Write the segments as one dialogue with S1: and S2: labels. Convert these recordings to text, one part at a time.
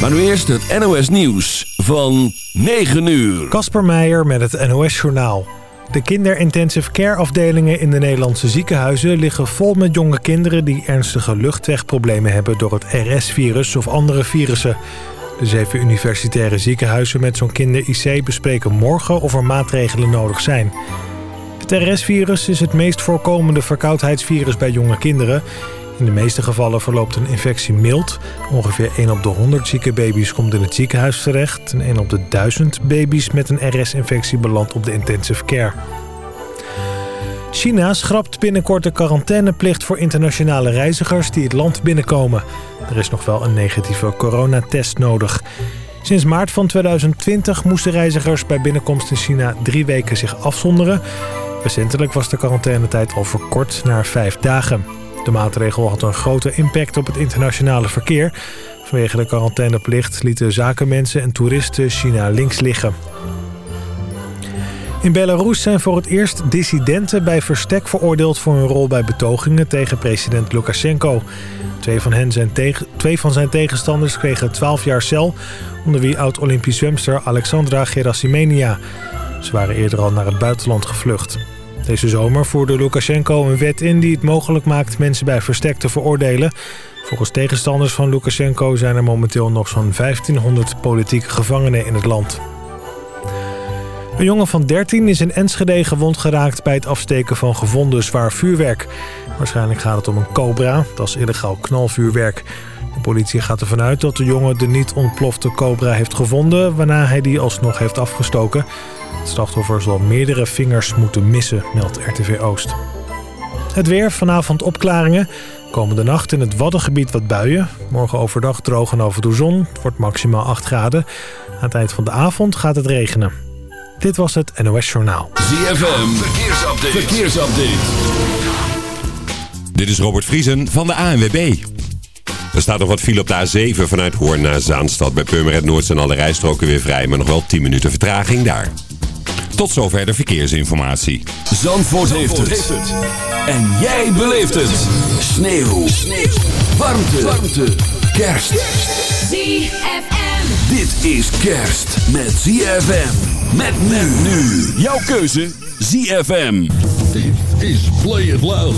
S1: Maar nu eerst het NOS Nieuws van 9 uur.
S2: Kasper Meijer met het NOS Journaal. De kinderintensive care afdelingen in de Nederlandse ziekenhuizen liggen vol met jonge kinderen die ernstige luchtwegproblemen hebben door het RS-virus of andere virussen. De zeven universitaire ziekenhuizen met zo'n kinder-IC bespreken morgen of er maatregelen nodig zijn. Het RS-virus is het meest voorkomende verkoudheidsvirus bij jonge kinderen. In de meeste gevallen verloopt een infectie mild. Ongeveer 1 op de 100 zieke baby's komt in het ziekenhuis terecht. En 1 op de 1000 baby's met een RS-infectie belandt op de intensive care. China schrapt binnenkort de quarantaineplicht voor internationale reizigers die het land binnenkomen. Er is nog wel een negatieve coronatest nodig. Sinds maart van 2020 moesten reizigers bij binnenkomst in China drie weken zich afzonderen. Recentelijk was de quarantainetijd al verkort naar vijf dagen. De maatregel had een grote impact op het internationale verkeer. Vanwege de quarantaineplicht lieten zakenmensen en toeristen China links liggen. In Belarus zijn voor het eerst dissidenten bij verstek veroordeeld voor hun rol bij betogingen tegen president Lukashenko. Twee van, hen zijn tegen, twee van zijn tegenstanders kregen 12 jaar cel, onder wie oud-Olympisch zwemster Alexandra Gerasimenia. Ze waren eerder al naar het buitenland gevlucht. Deze zomer voerde Lukashenko een wet in die het mogelijk maakt mensen bij verstek te veroordelen. Volgens tegenstanders van Lukashenko zijn er momenteel nog zo'n 1500 politieke gevangenen in het land. Een jongen van 13 is in Enschede gewond geraakt bij het afsteken van gevonden zwaar vuurwerk. Waarschijnlijk gaat het om een cobra, dat is illegaal knalvuurwerk. De politie gaat ervan uit dat de jongen de niet ontplofte cobra heeft gevonden... waarna hij die alsnog heeft afgestoken. Het slachtoffer zal meerdere vingers moeten missen, meldt RTV Oost. Het weer, vanavond opklaringen. Komende nacht in het Waddengebied wat buien. Morgen overdag droog en toe zon. Het wordt maximaal 8 graden. Aan het eind van de avond gaat het regenen. Dit was het NOS Journaal.
S1: ZFM, verkeersupdate. verkeersupdate.
S3: Dit is Robert Vriesen van de ANWB. Er staat nog wat file op de A7 vanuit Hoorn naar Zaanstad. Bij Purmerend Noord zijn alle rijstroken weer vrij, maar nog wel 10 minuten vertraging daar. Tot zover de verkeersinformatie.
S1: Zandvoort, heeft, het. En jij beleeft het. Sneeuw. Sneeuw. Warmte. Warmte. Kerst.
S4: ZFM.
S1: Dit is kerst met ZFM. Met men nu. Jouw keuze ZFM.
S5: Dit is Play It Loud.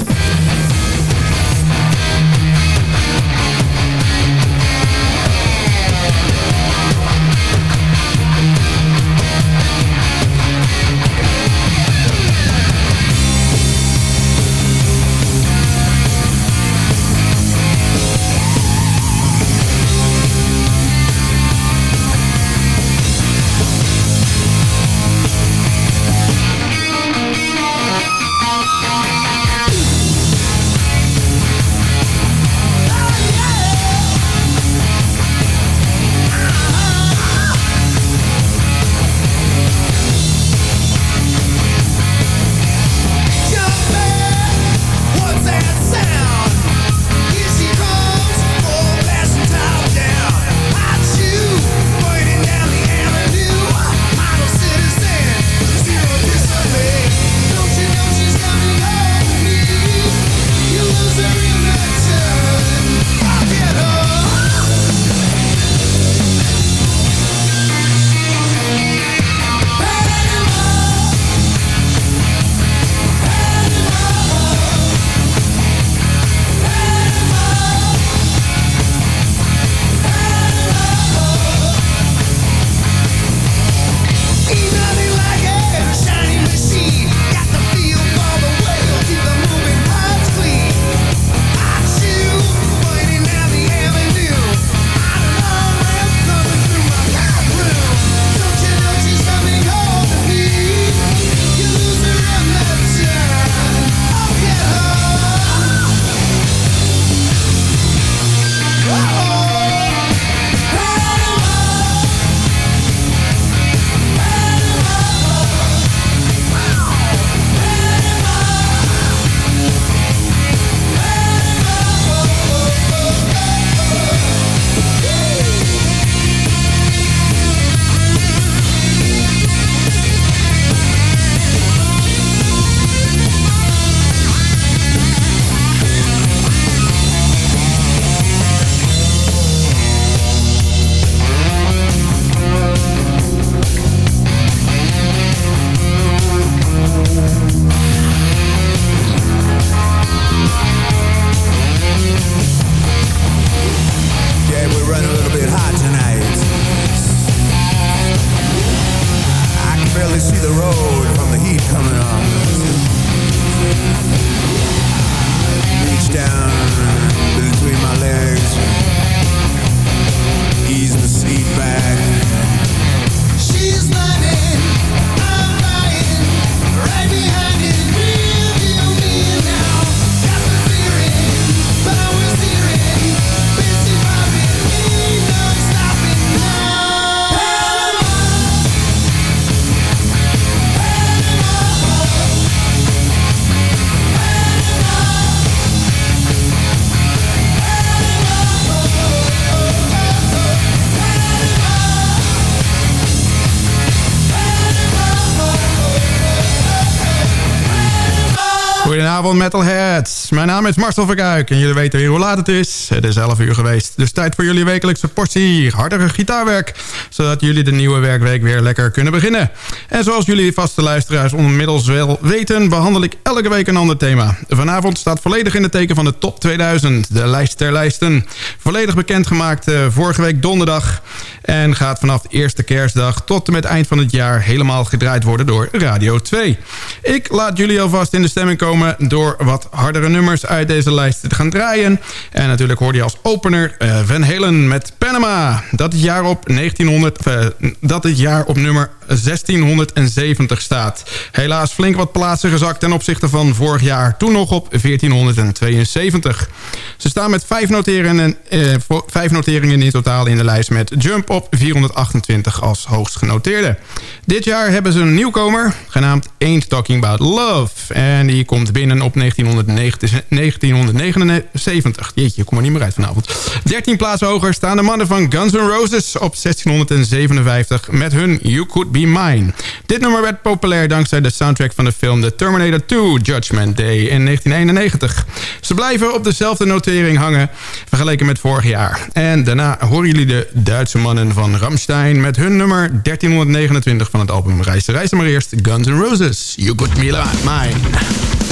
S6: Goedenavond Metalheads. Mijn naam is Marcel Verkuik en jullie weten weer hoe laat het is. Het is 11 uur geweest, dus tijd voor jullie wekelijkse portie hardere gitaarwerk. Zodat jullie de nieuwe werkweek weer lekker kunnen beginnen. En zoals jullie vaste luisteraars onmiddels wel weten... behandel ik elke week een ander thema. Vanavond staat volledig in het teken van de top 2000. De lijst der lijsten. Volledig bekendgemaakt uh, vorige week donderdag. En gaat vanaf de eerste kerstdag tot en met eind van het jaar... helemaal gedraaid worden door Radio 2. Ik laat jullie alvast in de stemming komen... door wat hardere nummers uit deze lijst te gaan draaien. En natuurlijk hoorde je als opener uh, Van Halen met Panama. Dat het jaar op, 1900, uh, dat het jaar op nummer 1670 staat. Helaas flink wat plaatsen gezakt ten opzichte van vorig jaar. Toen nog op 1472. Ze staan met vijf noteringen, eh, vijf noteringen in totaal in de lijst... met Jump op 428 als hoogst genoteerde. Dit jaar hebben ze een nieuwkomer, genaamd Ain't Talking About Love. En die komt binnen op 1979. Jeetje, ik kom er niet meer uit vanavond. 13 plaatsen hoger staan de mannen van Guns N' Roses op 1657... met hun You Could Mine. Dit nummer werd populair dankzij de soundtrack van de film The Terminator 2 Judgment Day in 1991. Ze blijven op dezelfde notering hangen vergeleken met vorig jaar. En daarna horen jullie de Duitse mannen van Ramstein met hun nummer 1329 van het album Reis Reizen maar eerst Guns N' Roses. You Could Be Mine.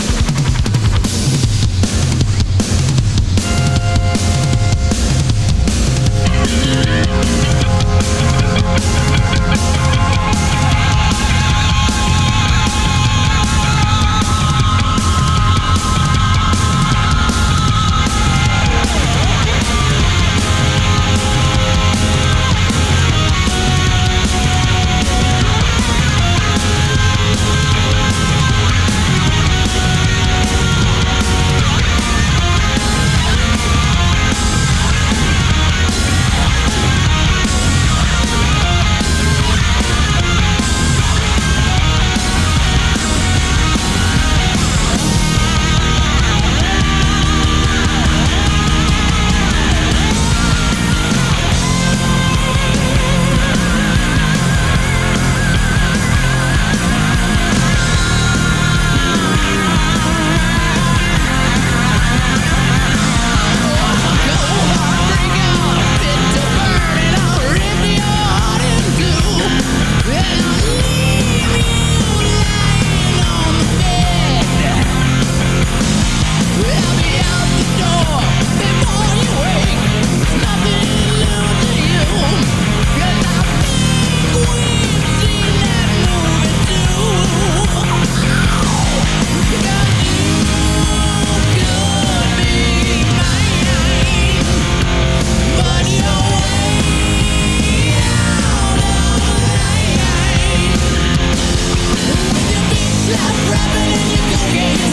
S6: Yeah.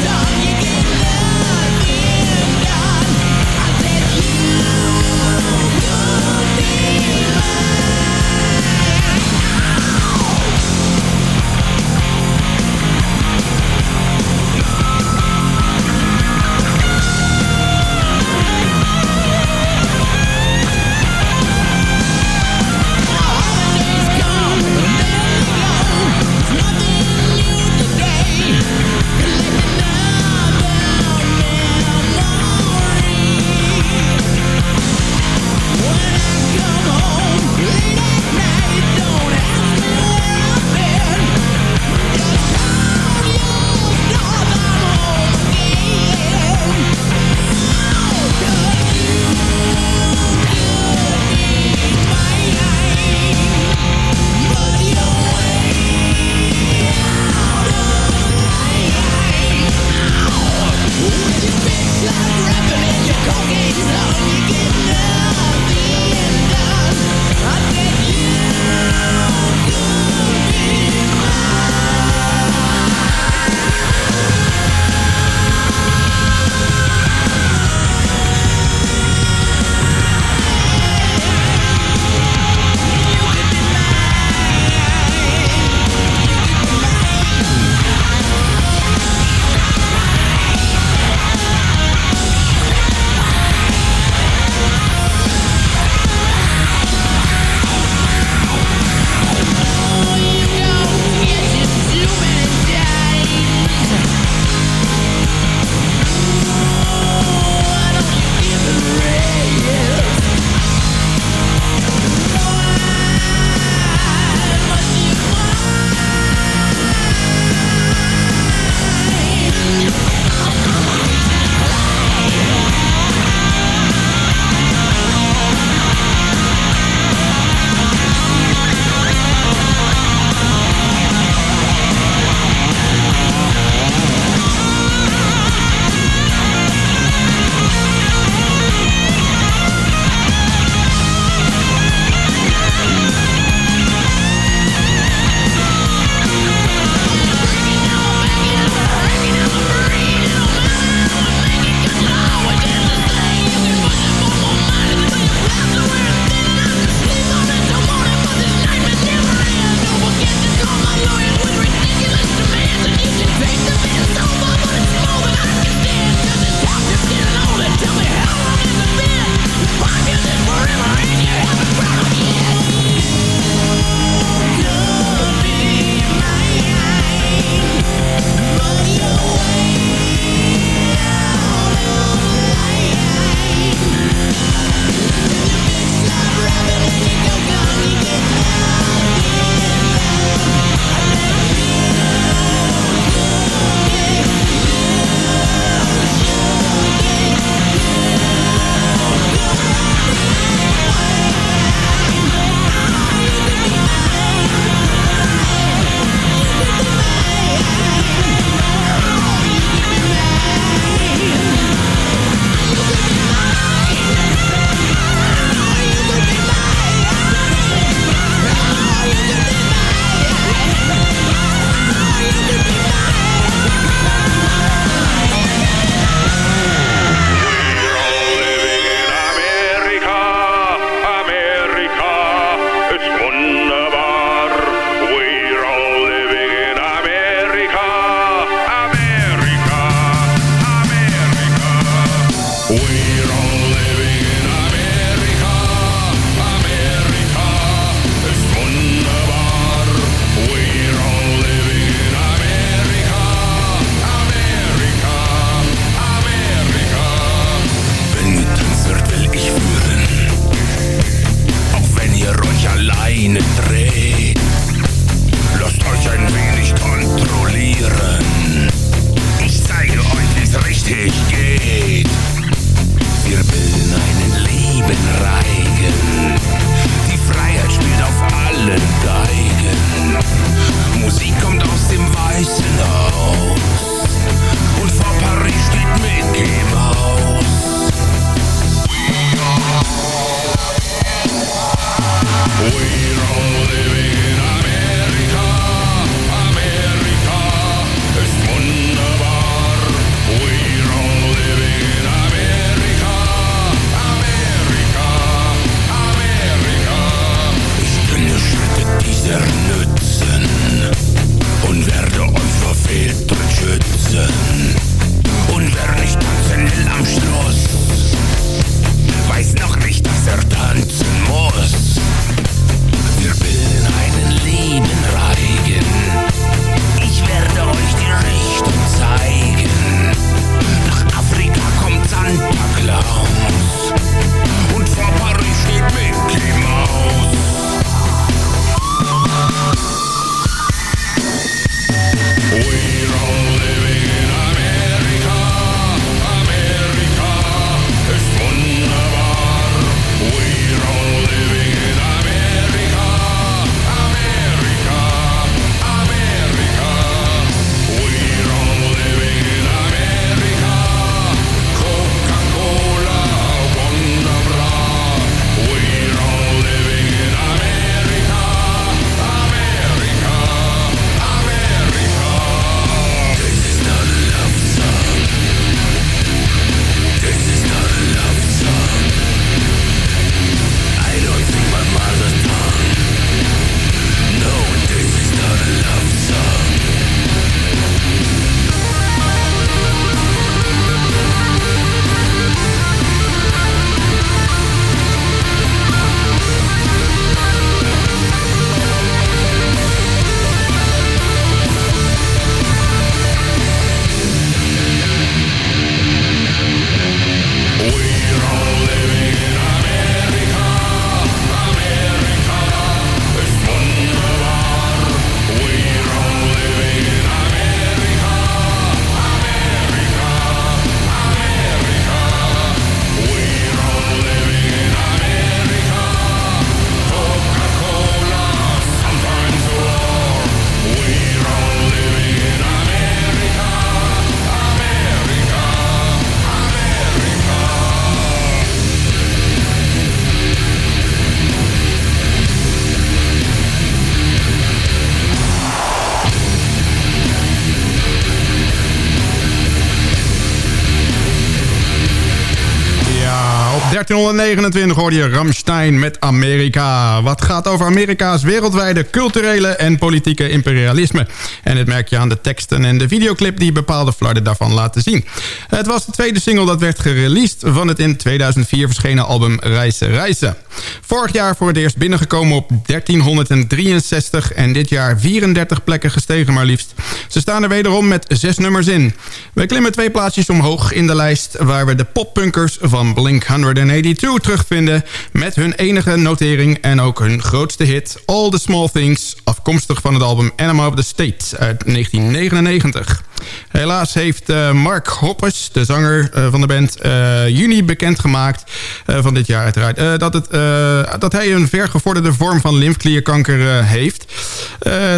S7: 1329 hoorde je Ramstein met Amerika. Wat gaat over Amerika's wereldwijde culturele en politieke imperialisme. En dit merk je aan de teksten en de videoclip die bepaalde flarden daarvan laten zien. Het was de tweede single dat werd gereleased van het in 2004 verschenen album Reizen Reizen. Vorig jaar voor het eerst binnengekomen op 1363 en dit jaar 34 plekken gestegen maar liefst. Ze staan er wederom met zes nummers in. We klimmen twee plaatsjes omhoog in de lijst waar we de poppunkers van Blink-182 terugvinden... met hun enige notering en ook hun grootste hit All the Small Things... afkomstig van het album Animal of the State uit 1999. Helaas heeft uh, Mark Hoppers, de zanger uh, van de band, uh, juni bekendgemaakt van dit jaar uiteraard, dat, het, dat hij een vergevorderde vorm van lymfklierkanker heeft.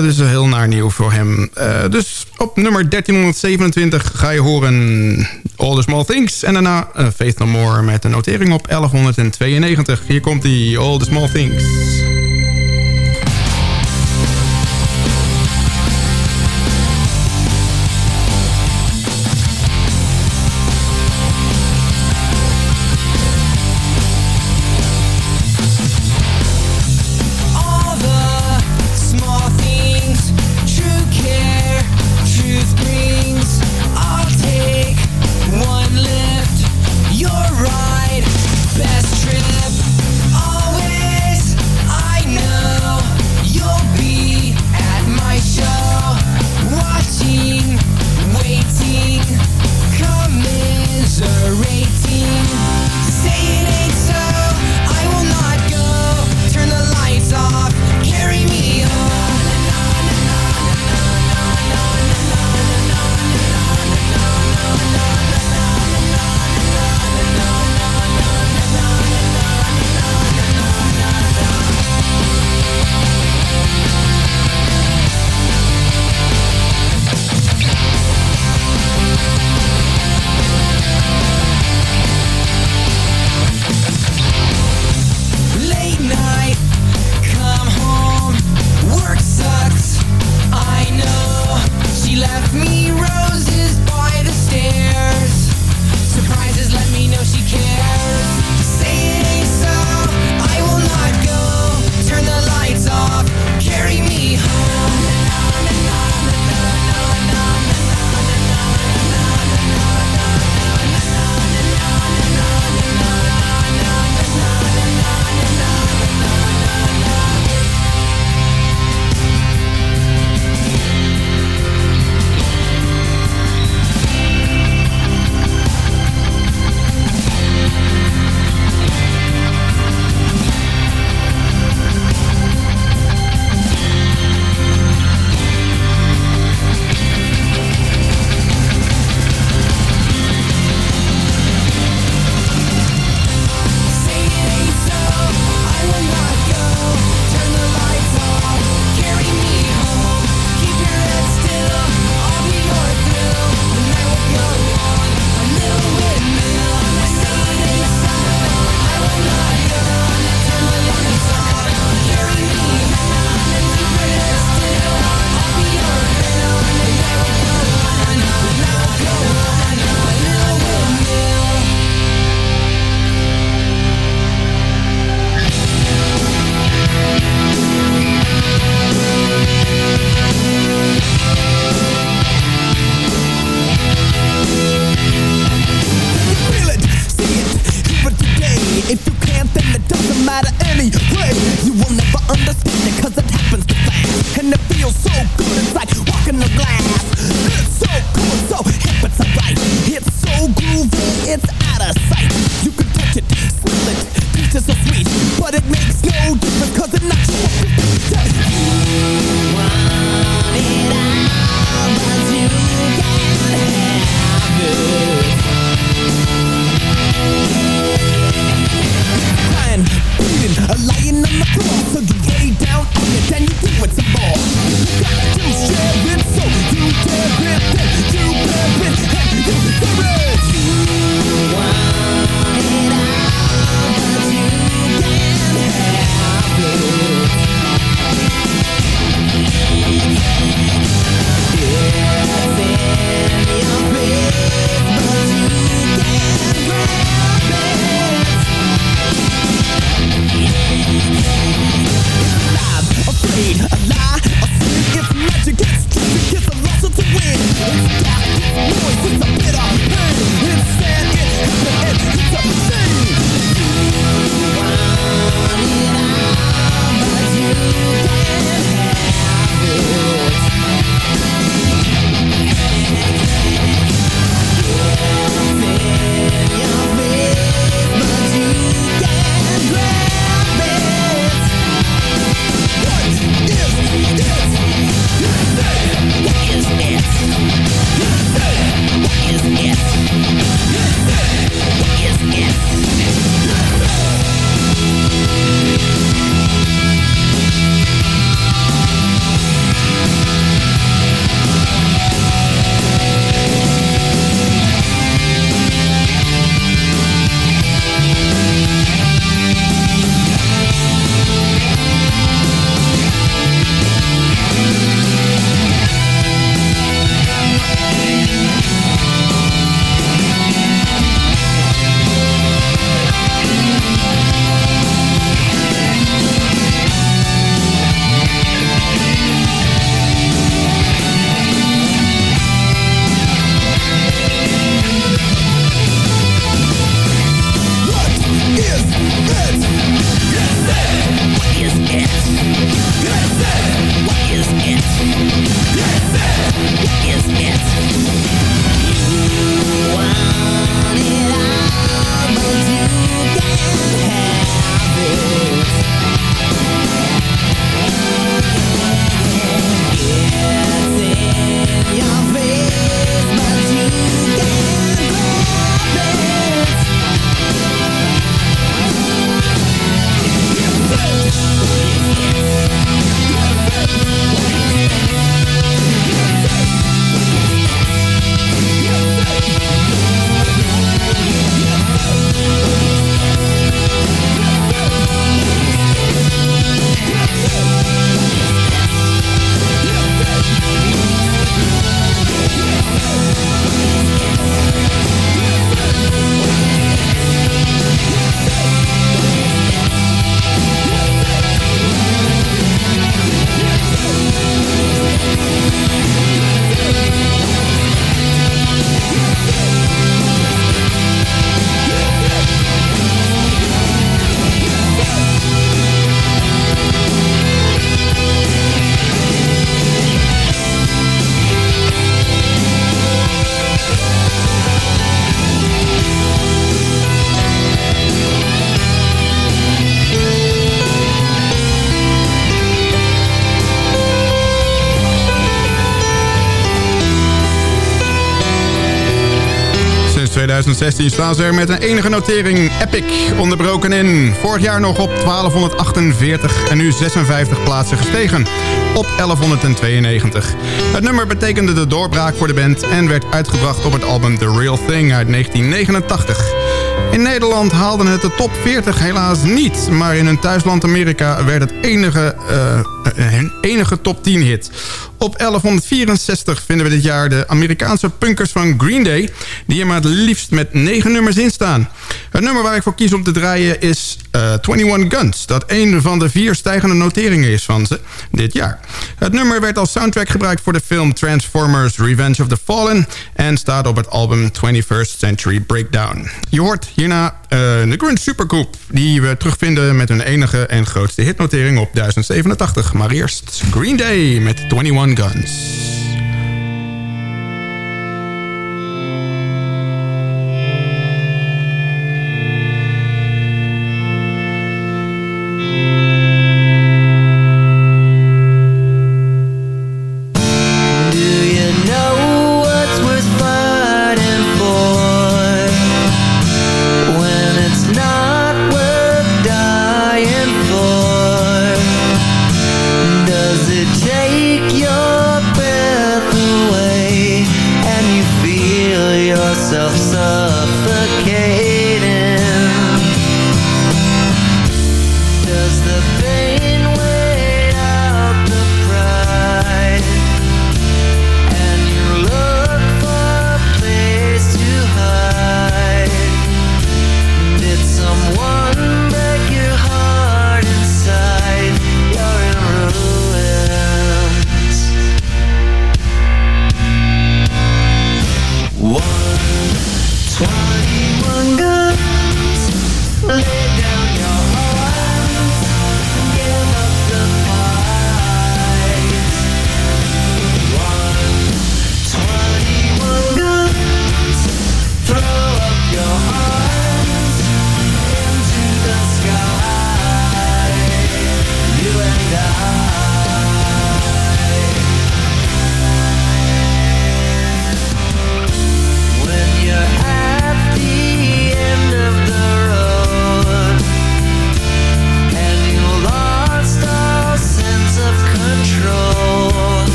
S7: dus heel naar nieuw voor hem. dus op nummer 1327 ga je horen All the Small Things en daarna Faith No More met een notering op 1192. Hier komt die All the Small Things.
S6: 2016 staan ze er met een enige notering Epic onderbroken in. Vorig jaar nog op 1248 en nu 56 plaatsen gestegen. Op 1192. Het nummer betekende de doorbraak voor de band... en werd uitgebracht op het album The Real Thing uit 1989. In Nederland haalden het de top 40 helaas niet. Maar in hun thuisland Amerika werd het enige, uh, hun enige top 10 hit. Op 1164 vinden we dit jaar de Amerikaanse punkers van Green Day... die er maar het liefst met 9 nummers in staan. Het nummer waar ik voor kies om te draaien is uh, 21 Guns... dat een van de vier stijgende noteringen is van ze dit jaar. Het nummer werd als soundtrack gebruikt voor de film Transformers Revenge of the Fallen... en staat op het album 21st Century Breakdown. Je hoort hierna uh, de Grunge Supergroup... die we terugvinden met hun enige en grootste hitnotering op 1087. Maar eerst Green Day met 21 guns.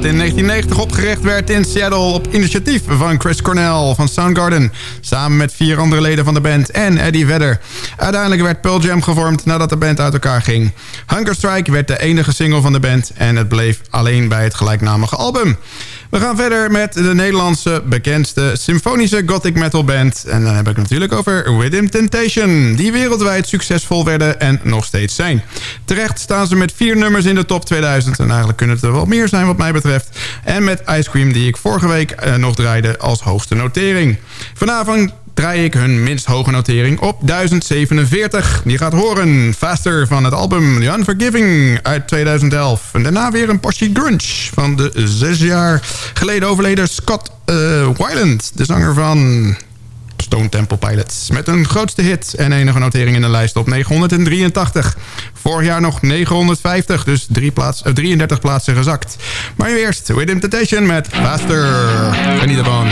S6: Dat in 1990 opgericht werd in Seattle op initiatief van Chris Cornell van Soundgarden... samen met vier andere leden van de band en Eddie Vedder. Uiteindelijk werd Pearl Jam gevormd nadat de band uit elkaar ging. Hunger Strike werd de enige single van de band... en het bleef alleen bij het gelijknamige album. We gaan verder met de Nederlandse bekendste symfonische gothic metal band. En dan heb ik het natuurlijk over Within Temptation. Die wereldwijd succesvol werden en nog steeds zijn. Terecht staan ze met vier nummers in de top 2000. En eigenlijk kunnen het er wel meer zijn wat mij betreft. En met Ice Cream die ik vorige week eh, nog draaide als hoogste notering. Vanavond draai ik hun minst hoge notering op 1047. Die gaat horen Faster van het album The Unforgiving uit 2011. En daarna weer een portie grunge van de zes jaar geleden overleden Scott uh, Weiland. De zanger van Stone Temple Pilots. Met een grootste hit en enige notering in de lijst op 983. Vorig jaar nog 950, dus drie plaats, uh, 33 plaatsen gezakt. Maar nu eerst With Temptation met Faster. Geniet ervan.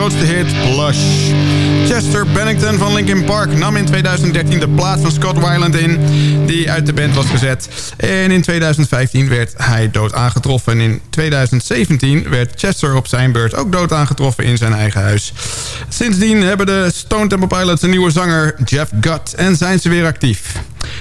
S6: Grootste hit Plush. Chester Bennington van Linkin Park nam in 2013 de plaats van Scott Weiland in... die uit de band was gezet. En in 2015 werd hij dood aangetroffen. En in 2017 werd Chester op zijn beurt ook dood aangetroffen in zijn eigen huis. Sindsdien hebben de Stone Temple Pilots een nieuwe zanger, Jeff Gutt... en zijn ze weer actief.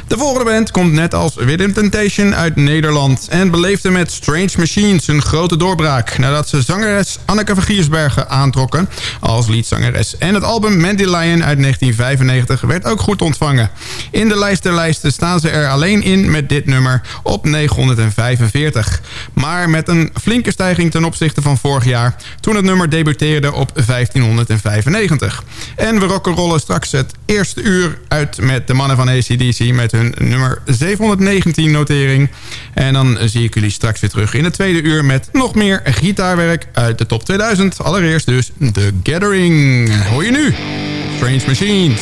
S6: De volgende band komt net als Rhythm Temptation uit Nederland... en beleefde met Strange Machines een grote doorbraak... nadat ze zangeres Anneke Vergiersbergen aantrokken als liedzangeres. En het album Mandy Lion uit 1995 werd ook goed ontvangen. In de lijst der lijsten staan ze er alleen in met dit nummer op 945. Maar met een flinke stijging ten opzichte van vorig jaar... toen het nummer debuteerde op 1595. En we rock'n'rollen straks het eerste uur uit met de mannen van ACDC met hun nummer 719 notering. En dan zie ik jullie straks weer terug in het tweede uur... met nog meer gitaarwerk uit de top 2000. Allereerst dus The Gathering. Hoor je nu? Strange Machines.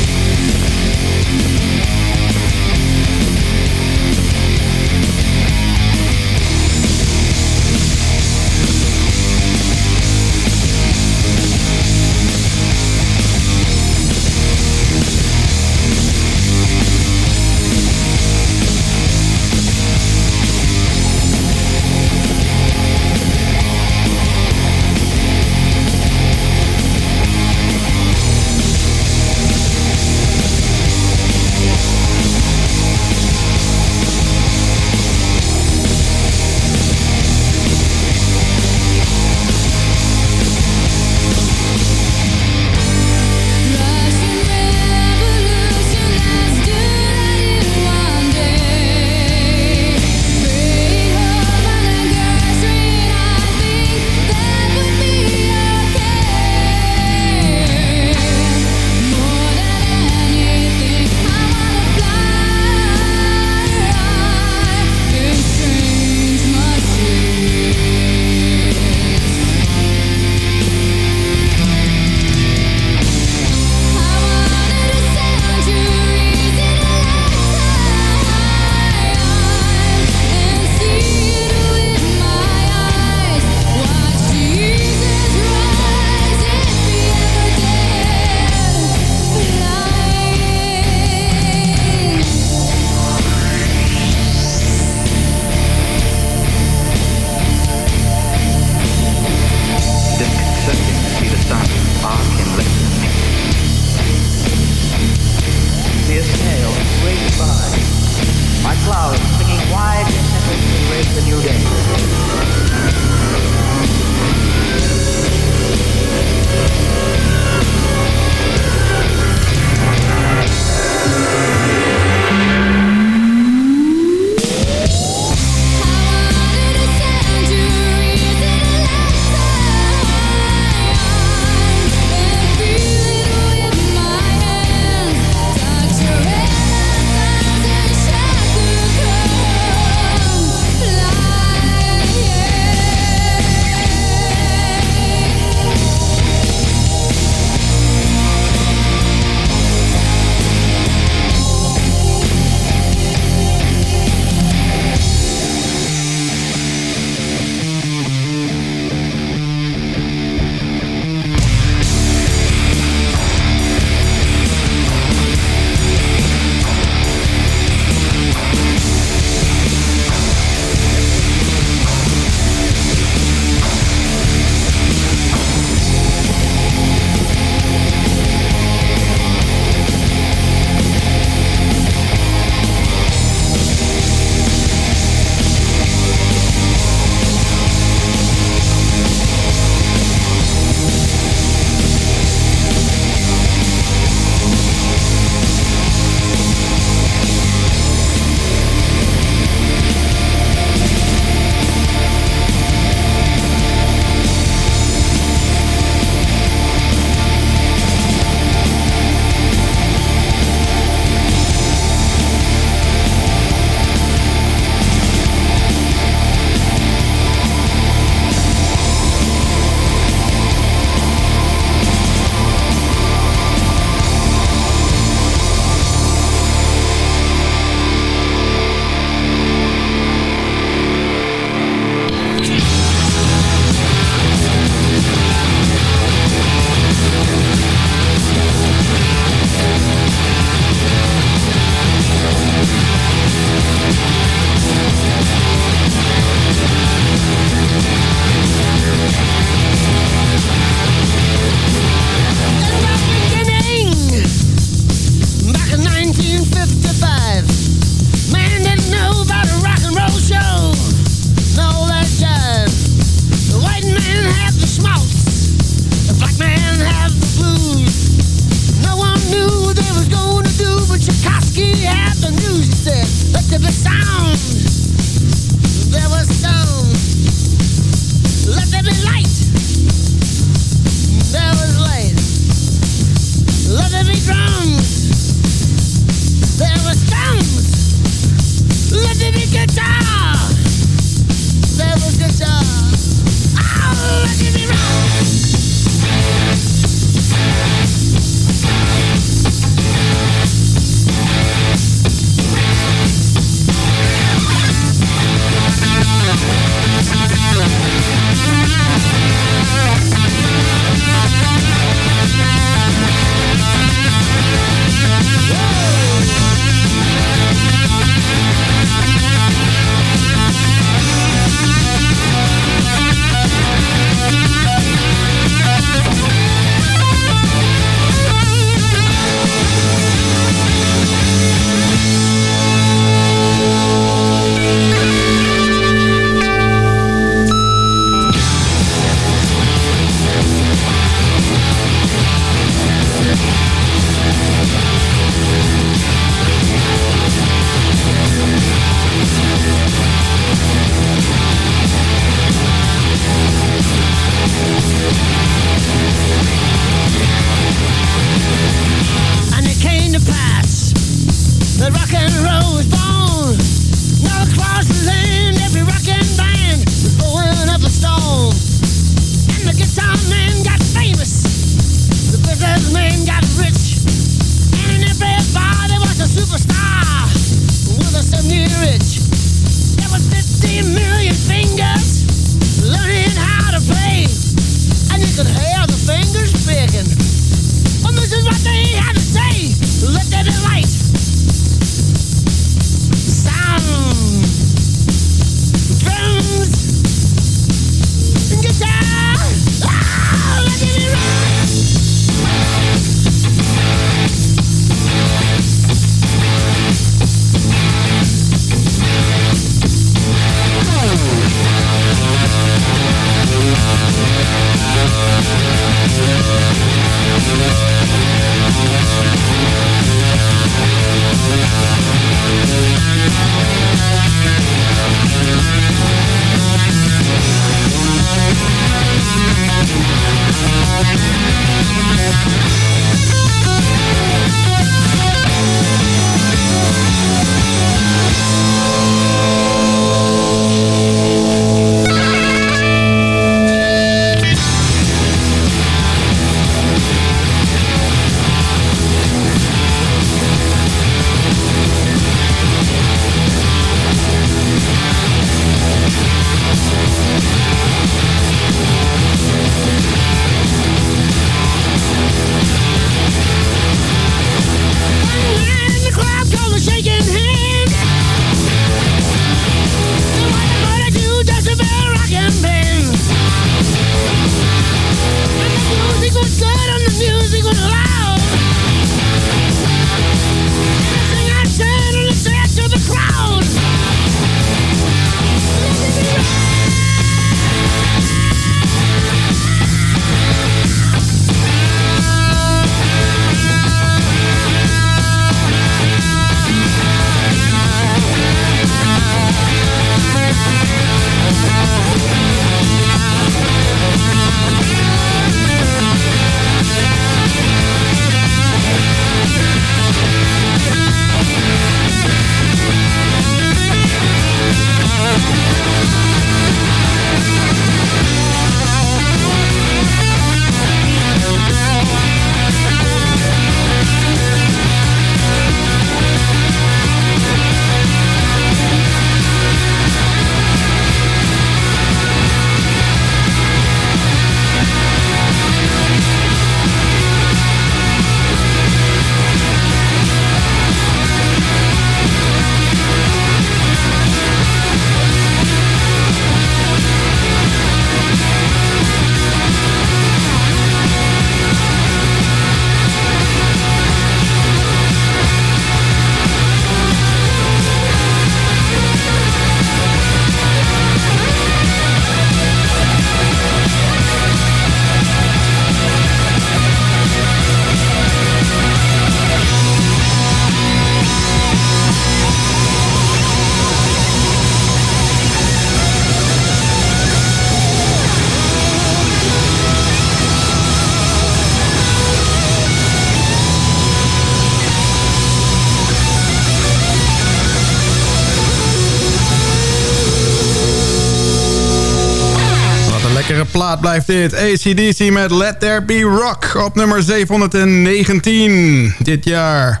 S6: Plaat blijft dit. ACDC met Let There Be Rock op nummer 719 dit jaar.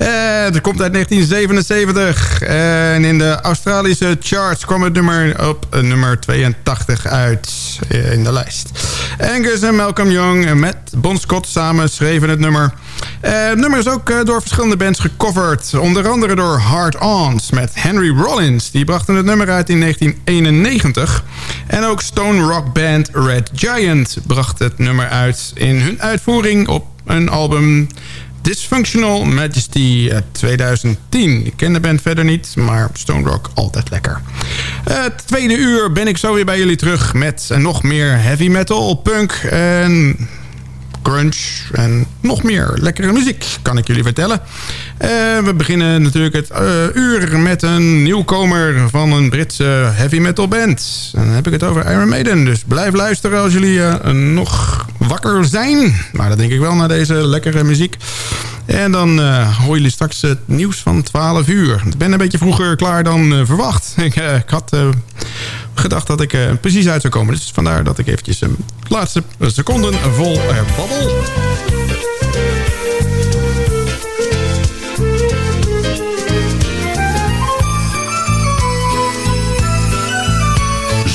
S6: Uh, het komt uit 1977. En in de Australische charts kwam het nummer op nummer 82 uit eh, in de lijst. Angus en Malcolm Young met Bon Scott samen schreven het nummer. Het nummer is ook door verschillende bands gecoverd. Onder andere door Hard Ons met Henry Rollins. Die brachten het nummer uit in 1991. En ook stone rock band Red Giant bracht het nummer uit in hun uitvoering op een album Dysfunctional Majesty 2010. Ik ken de band verder niet, maar Stone Rock altijd lekker. Uh, tweede uur ben ik zo weer bij jullie terug met nog meer heavy metal, punk en grunge en nog meer lekkere muziek, kan ik jullie vertellen. Uh, we beginnen natuurlijk het uh, uur met een nieuwkomer van een Britse heavy metal band. En dan heb ik het over Iron Maiden, dus blijf luisteren als jullie uh, nog wakker zijn. Maar dat denk ik wel naar deze lekkere muziek. En dan hoor jullie straks het nieuws van 12 uur. Ik ben een beetje vroeger klaar dan verwacht. ik, ik had gedacht dat ik uh, precies uit zou komen. Dus vandaar dat ik eventjes ehm, een laatste seconden vol eh, babbel.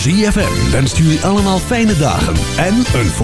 S8: ZFM wenst jullie allemaal fijne dagen en een